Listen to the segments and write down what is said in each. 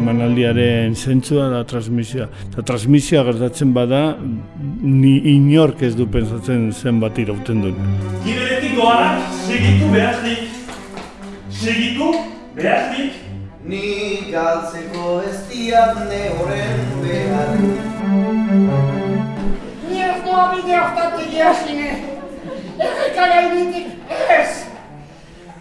emanaldiaren zentzua da transmisioa. Eta transmisioa gertatzen bada, ni inork ez du pensatzen zen bat irauten duen. Giberetik doanak, segitu behaznik. Segitu behaznik. Ni galtzeko ez diatne horren behar. Ni ez doa bide hortatik jasine. Errekala ibitik ez.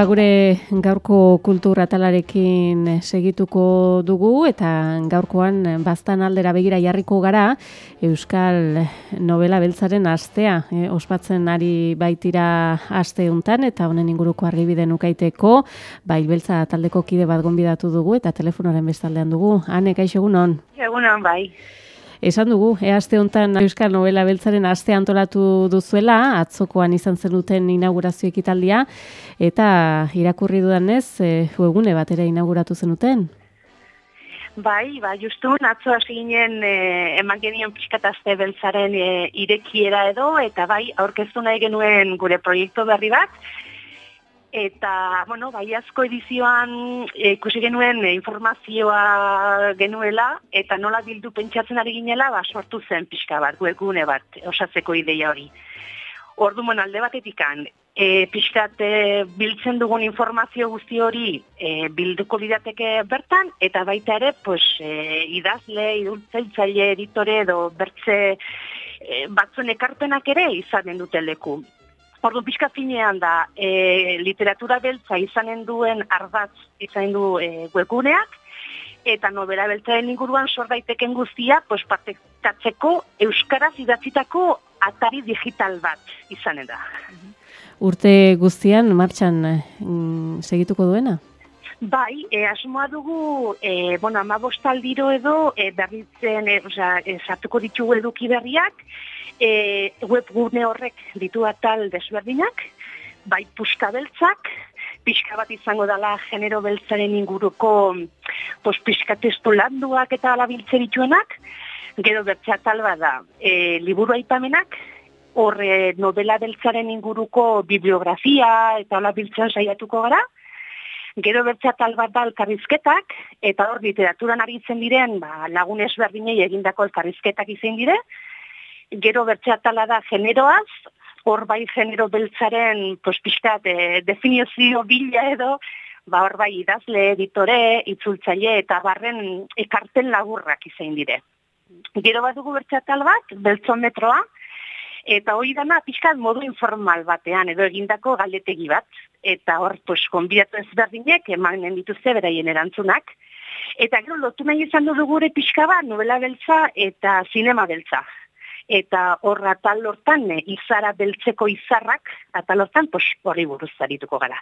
Ba gure gaurko kultura talarekin segituko dugu eta gaurkoan baztan aldera begira jarriko gara Euskal Novela Beltzaren astea eh, ospatzen ari baitira aste hontan eta honen inguruko argibide nukaiteko bai beltza taldeko kide bat gonbidatu dugu eta telefonoaren bestaldean dugu. Ane kaixo egunon. Egunon bai. Esan dugu, e aste hontan Euskal Novela Beltzaren aste antolatu duzuela, atzokoan izan zenuten inaugurazio ekitaldia eta irakurri dudanez, e, webgune batera inauguratu zenuten. Bai, bai, justu, atzo hasi ginen e, eman genion pixkatazte beltzaren e, irekiera edo, eta bai, aurkeztu nahi genuen gure proiektu berri bat, eta, bueno, bai, asko edizioan e, ikusi genuen e, informazioa genuela, eta nola bildu pentsatzen ari ginela, ba, sortu zen pixka bat, webgune bat, osatzeko ideia hori. Ordu mon alde batetikan, e, pixkat e, biltzen dugun informazio guzti hori e, bilduko lirateke bertan, eta baita ere, pues, e, idazle, idultzailtzaile, editore edo bertze e, batzuen ekarpenak ere izanen dute leku. Ordu pixka finean da, e, literatura beltza izanen duen ardatz izanen du e, webguneak, eta novela beltzaren inguruan sor daiteken guztia, pues, partekatzeko euskaraz idatzitako atari digital bat izanen da. Urte guztian martxan mm, segituko duena? Bai, e, asmoa dugu, e, bueno, ama bostaldiro edo e, berritzen, e, oza, e, sartuko ditugu eduki berriak, e, webgune horrek ditu atal desberdinak, bai puska beltzak, pixka bat izango dela genero beltzaren inguruko pos, pixka testu landuak eta alabiltze dituenak, gero bertze atal bada e, liburu aipamenak, horre novela beltzaren inguruko bibliografia eta alabiltzen saiatuko gara, Gero bertza tal bat da elkarrizketak, eta hor literaturan aritzen diren ba, lagun ezberdinei egindako elkarrizketak izan dire, gero bertzea tala da generoaz, hor bai genero beltzaren pospizkat e, definizio bila edo, ba hor bai idazle, editore, itzultzaile eta barren ekarten laburrak izan dire. Gero bat dugu bertzea tal bat, beltzometroa, eta hori dana pixkat modu informal batean edo egindako galdetegi bat, eta hor pues, konbidatu ezberdinek emanen dituzte beraien erantzunak, eta gero lotu nahi izan dugu gure pixka bat, novela beltza eta zinema beltza eta hor atal hortan e, izara beltzeko izarrak atal hortan pues hori buruz arituko gara.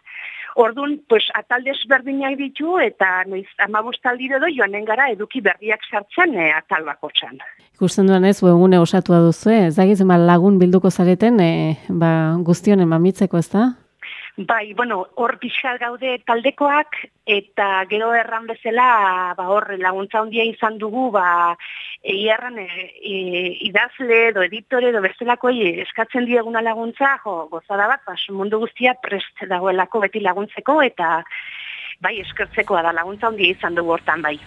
Ordun pues atal desberdinak ditu eta noiz 15 aldiro do joanen gara eduki berriak sartzen e, atal bakotsan. Ikusten duan ez, webgune osatua duzu, ez da lagun bilduko zareten, e, ba, guztionen mamitzeko ez da? Bai, bueno, hor pixal gaude taldekoak, eta gero erran bezala, ba, hor laguntza handia izan dugu, ba, egiarran e, e, idazle edo editore edo bestelako eskatzen dieguna laguntza, jo, gozada bat, ba, mundu guztia prest dagoelako beti laguntzeko, eta bai, eskertzeko da laguntza handia izan dugu hortan, bai.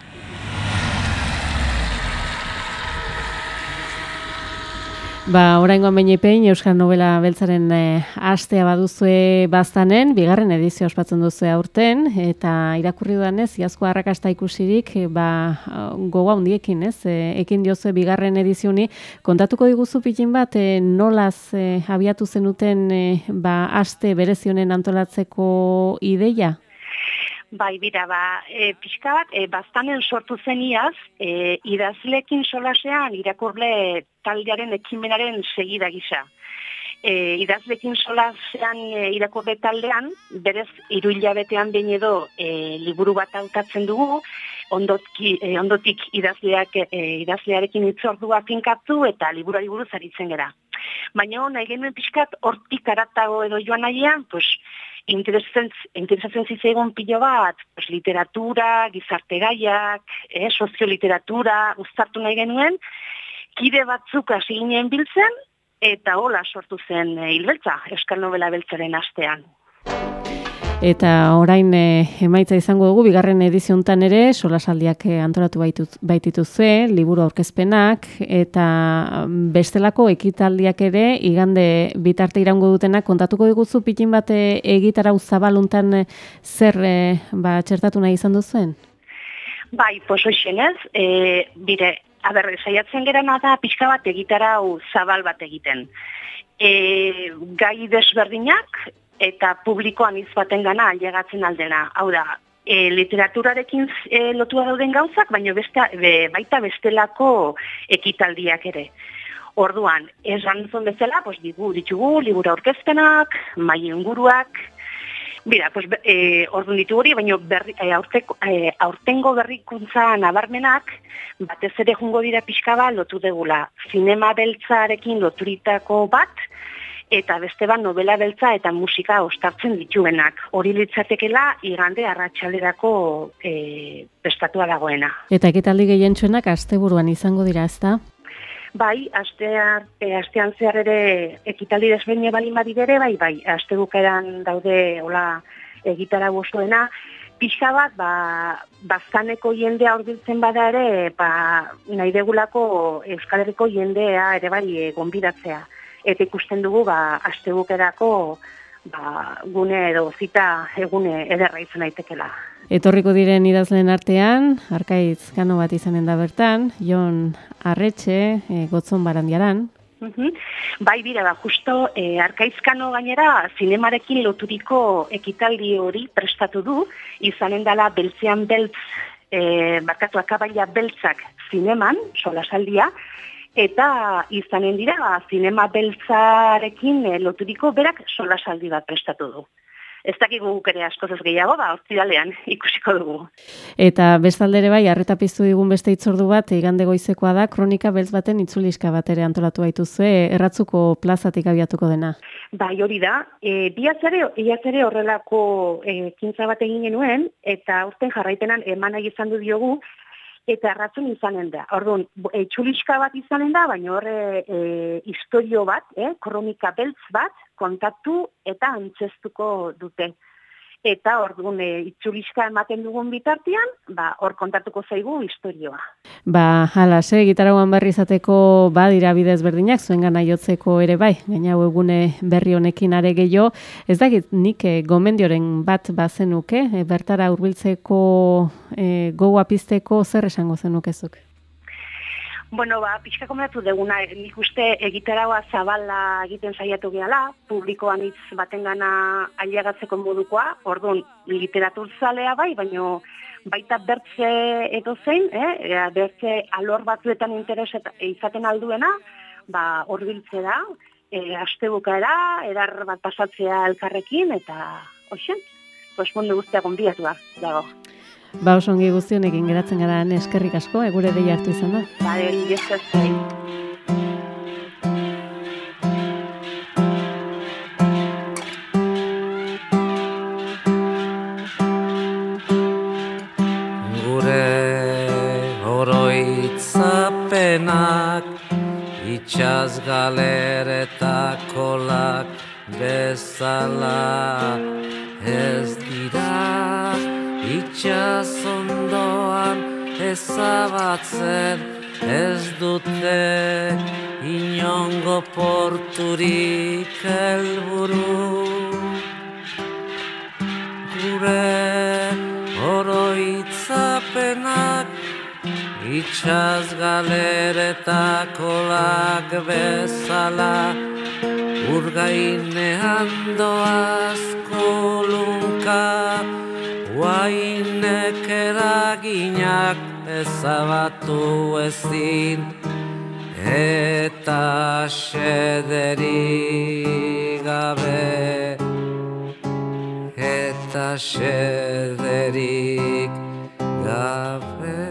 Ba, oraingoan bainepein Euskal Novela Beltzaren e, astea baduzue baztanen, bigarren edizio ospatzen duzu aurten eta irakurri dudanez iazko arrakasta ikusirik, e, ba gogo handiekin, ez? E, ekin diozu bigarren edizioni kontatuko diguzu pitin bat e, nolaz e, abiatu zenuten e, ba aste berezionen antolatzeko ideia? Bai, bira, ba, e, pixka bat, e, bastanen sortu zeniaz, e, idazlekin solasean irakurle taldearen ekimenaren segida gisa. e, idazlekin solasean e, irakurre taldean, berez hiru hilabetean behin edo e, liburu bat hautatzen dugu, ondotki, e, ondotik idazleak, e, idazlearekin itzordua finkatu eta liburuari buruz aritzen gera. Baina nahi genuen pixkat hortik aratago edo joan nahian, pues, interesatzen, zitzaigun pilo bat, pues, literatura, gizarte gaiak, eh, sozioliteratura, uztartu nahi genuen, kide batzuk hasi ginen biltzen, eta hola sortu zen hilbeltza, eskal novela beltzaren astean. Eta orain e, emaitza izango dugu, bigarren ediziontan ere, solasaldiak e, antolatu baititu ze, liburu aurkezpenak, eta mm, bestelako ekitaldiak ere, igande bitarte irango dutena, kontatuko diguzu pitin bat egitara zabaluntan zer ba, txertatu nahi izan duzuen? Bai, poso isenez, e, bire, Aber, saiatzen gerana da pixka bat egitara hau zabal bat egiten. E, gai desberdinak eta publikoan izbaten gana ailegatzen aldena. Hau da, e, literaturarekin e, lotua dauden gauzak, baina beste, baita bestelako ekitaldiak ere. Orduan, esan zon bezala, pues, digu, ditugu, libura orkezpenak, mai inguruak, Bira, pues, e, orduan ditu hori, baina berri, e, aurteko, e, aurtengo berrikuntza nabarmenak, batez ere jungo dira pixka bat, lotu degula, zinema beltzarekin loturitako bat, eta beste bat novela beltza eta musika ostartzen dituenak. Hori litzatekela igande arratsalderako e, prestatua dagoena. Eta ekitaldi gehientsuenak asteburuan izango dira, ezta? Bai, astean, e, astean zehar ere ekitaldi desbene bali ere, bai, bai, aste bukeran daude hola egitara bosoena, pixka bat, ba, bazkaneko jendea urbiltzen bada ere, ba, nahi degulako Euskal Herriko jendea ere bai e, gonbidatzea. Eta ikusten dugu, ba, aste bukerako, ba, gune edo zita egune ederra izan daitekela. Etorriko diren idazlen artean, arkaitz gano bat izanen da bertan, Jon Arretxe, e, Gotzon Barandiaran. Bai, bira, ba, justo, e, arkaizkano gainera, zinemarekin loturiko ekitaldi hori prestatu du, izanen dela beltzean beltz, e, barkatu akabaila beltzak zineman, solasaldia, eta izanen dira, zinema beltzarekin e, loturiko berak solasaldi bat prestatu du ez dakigu guk ere askoz gehiago, ba, ortzidalean ikusiko dugu. Eta bestaldere bai, arreta piztu digun beste itzordu bat, igande goizekoa da, kronika beltz baten itzulizka bat ere antolatu baituzue, erratzuko plazatik abiatuko dena. Bai, hori da, e, biatzare, biatzare horrelako e, kintza bat egin genuen, eta urten jarraitenan eman izan du diogu, eta erratzun izanen da. Orduan, e, txuliska bat izanen da, baina horre e, historio bat, e, kronika beltz bat, kontatu eta antzestuko dute. Eta orduan e, itxuliska ematen dugun bitartean, ba, hor kontatuko zaigu historioa. Ba, hala, ze, gitaragoan berri izateko badira bidez berdinak, zuen gana jotzeko ere bai, gaina egune berri honekin are gehiago. Ez dakit, nik e, gomendioren bat bazenuke, e, bertara urbiltzeko e, gogoa pizteko zer esango zenukezuk? Bueno, ba, pixka komentatu deguna, nik uste egitaragoa zabala egiten saiatu gehala, publikoan hitz baten gana ailegatzeko modukoa, orduan literatur zalea bai, baino baita bertze edo zein, eh? bertze alor batzuetan interes izaten alduena, ba, orbiltze da, e, aste bukaera, edar bat pasatzea elkarrekin, eta hoxen, pues mundu guztiak onbiatu dago. Ba, oso ongi guztionekin geratzen gara eskerrik asko, egure dei hartu izan da. Ba, hori Gure oroitzapenak itxaz galeretak bezala itxasondoan ezabatzen ez dute inongo porturik helburu. Gure oroitzapenak itxaz galeretako lag bezala urgainean doaz kolunka Guainek eraginak ezabatu ezin eta xederik gabe eta xederik gabe.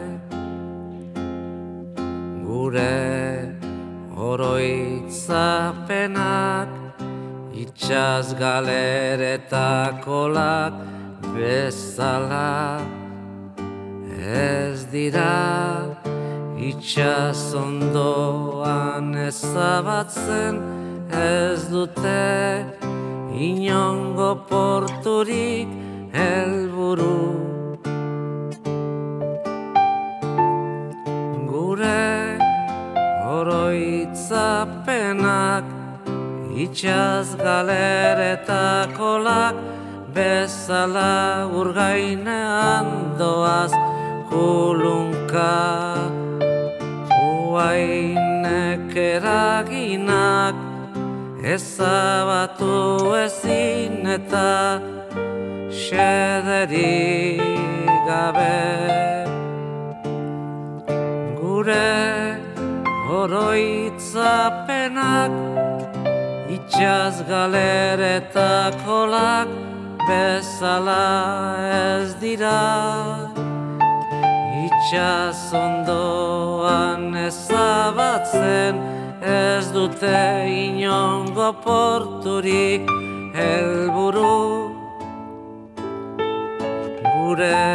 Gure oroitzapenak itxaz galeretakolak bezala. Ez dira itxaz ondoan ezabatzen ez dute inongo porturik helburu. Gure oroitzapenak itxaz galeretakolak bezala urgainean doaz kulunka. Uainek eraginak ezabatu ezin eta xederik gabe. Gure oroitzapenak itxaz galeretakolak bezala ez dira Itxaz ondoan ezabatzen ez dute inongo porturik helburu. Gure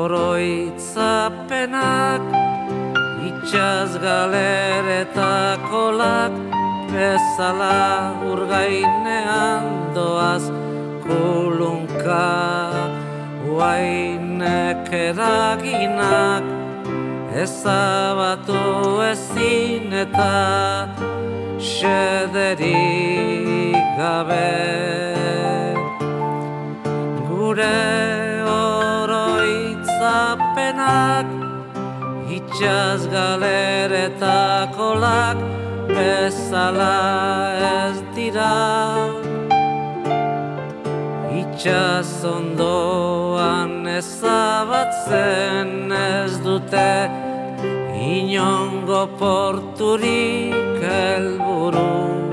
oroitzapenak itxaz galeretakolak bezala urgainean doaz kulunka Uainek eraginak ezabatu ezin eta xederik gabe. Gure oroitzapenak itxaz galeretakolak bezala ez dira Itxaz ondoan ezabatzen ez dute Inongo porturik helburu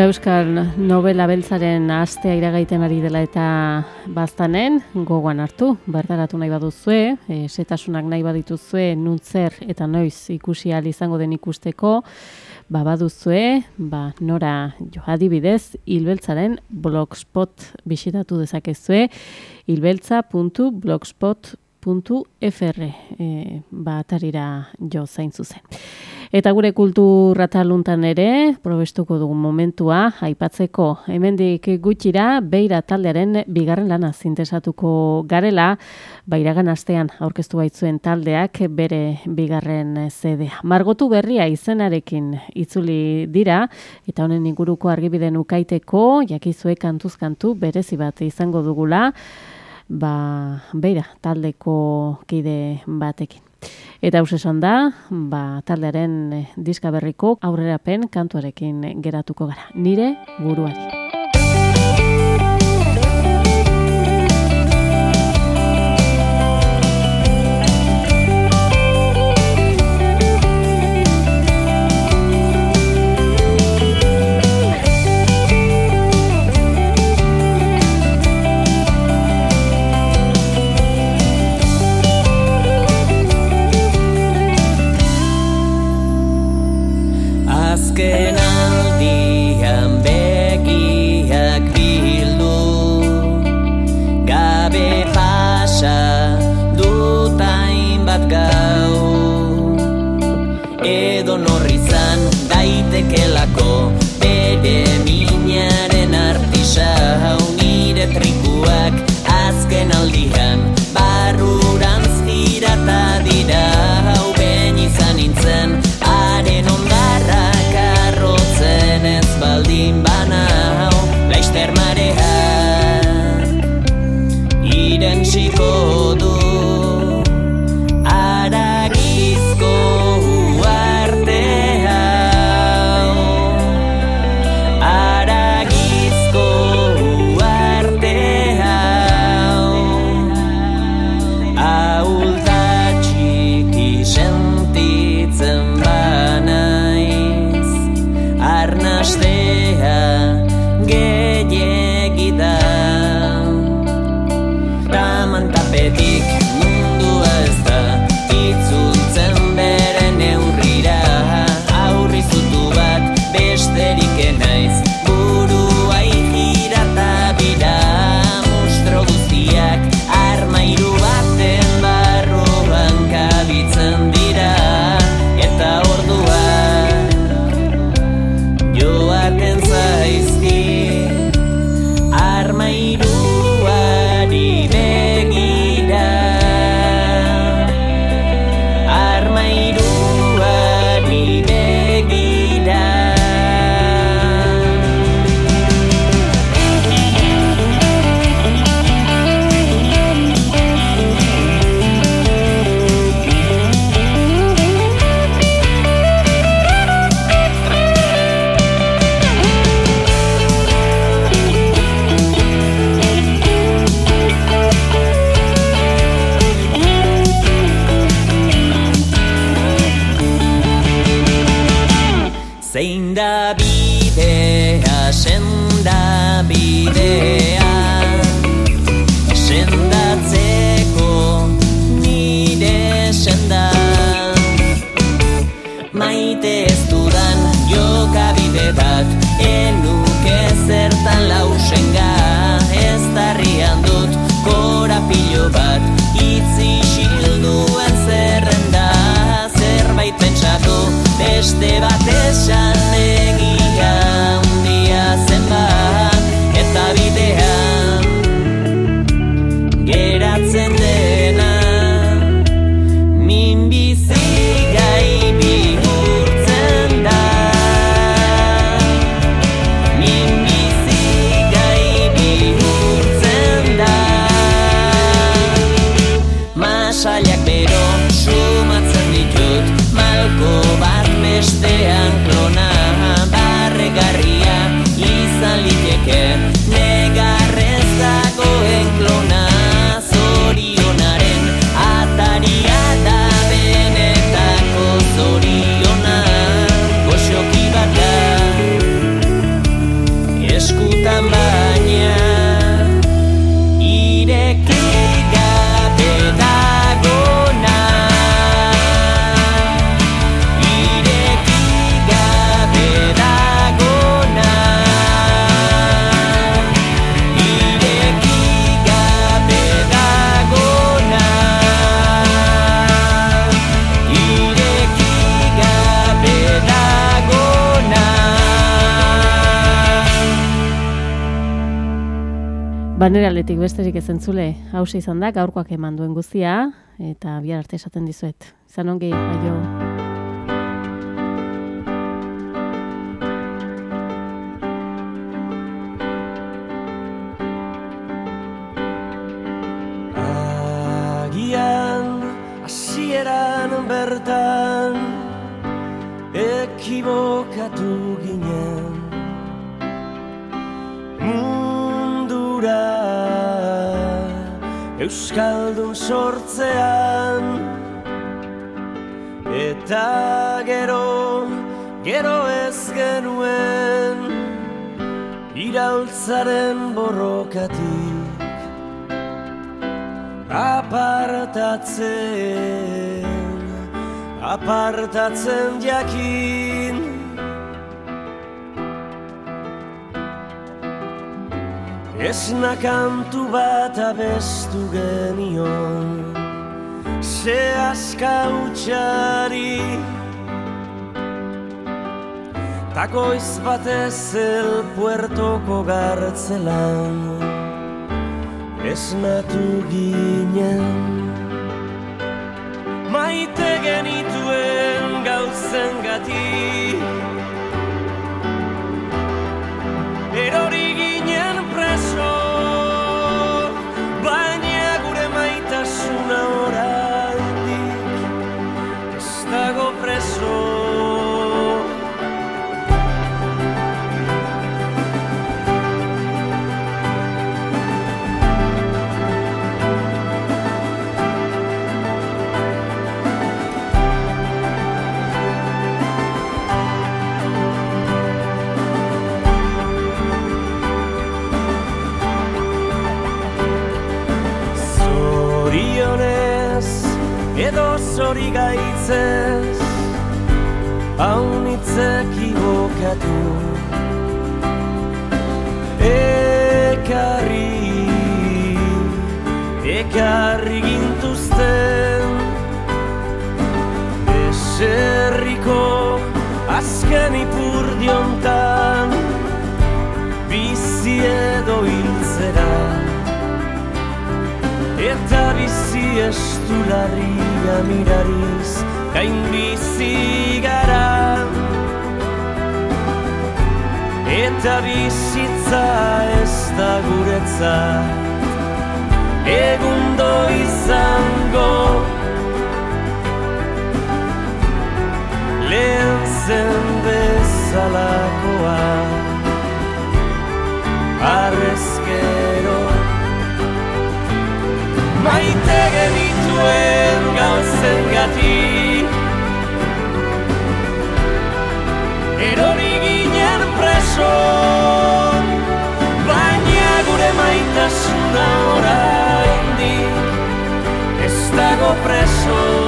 Ba, Euskal novela beltzaren astea iragaiten ari dela eta baztanen, gogoan hartu, berdaratu nahi baduzue, e, setasunak nahi badituzue, nuntzer eta noiz ikusi ahal izango den ikusteko, ba, baduzue, ba, nora jo. Adibidez, hilbeltzaren blogspot bisitatu dezakezue, hilbeltza.blogspot.fr e, ba, atarira jo zain zuzen. Eta gure kulturrataluntan ere, probestuko dugu momentua, aipatzeko hemendik gutxira, beira taldearen bigarren lana zintesatuko garela, bairagan astean aurkeztu baitzuen taldeak bere bigarren zedea. Margotu berria izenarekin itzuli dira, eta honen inguruko argibiden ukaiteko, jakizue kantuzkantu berezi bat izango dugula, ba, beira taldeko kide batekin. Eta hau esan da, ba, taldearen eh, diska berriko aurrerapen kantuarekin geratuko gara. Nire buruari. 起速度。Baneraletik besterik ezentzule, hause izan da, gaurkoak eman duen guztia, eta bihar arte esaten dizuet. Izan ongei, aio. Agian, asieran bertan, ekibokatu ginen. Euskaldun sortzean. Eta gero, gero ez genuen Iraultzaren borrokatik Apartatzen, apartatzen jakin. Esna kantu bat abestu genion. Ze aska utxari. Takoiz batez el puertoko gartzelan. Esnatu ginen. Maite genituen gauzen gati. Erori gaitzez Haunitzek ibokatu. Ekarri, ekarri gintuzten Eserriko azken ipurdiontan estularria mirariz Gain bizi gara Eta bizitza ez da guretzat Egundo izango. Lehen zen bezalakoa Arrezkero Maite genituen gauzen gati. Erori ginen preso Baina gure maitasuna oraindik Ez dago preso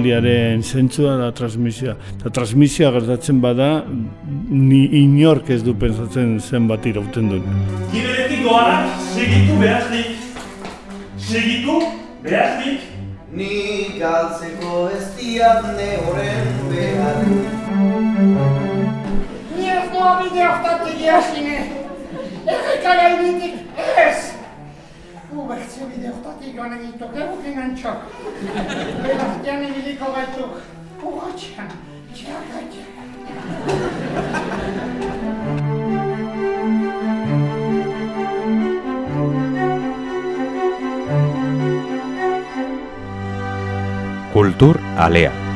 emanaldiaren zentzua da transmisioa. Eta transmisioa gertatzen bada, ni inork ez du pensatzen zenbat irauten duen. Giberetik doanak segitu behaznik. Segitu behaznik. Ni galtzeko ez diat ne horren behar Ni ez doa bide hortatik jasine. Erreka gainetik ez. uuesti videotatik Kultur Alea.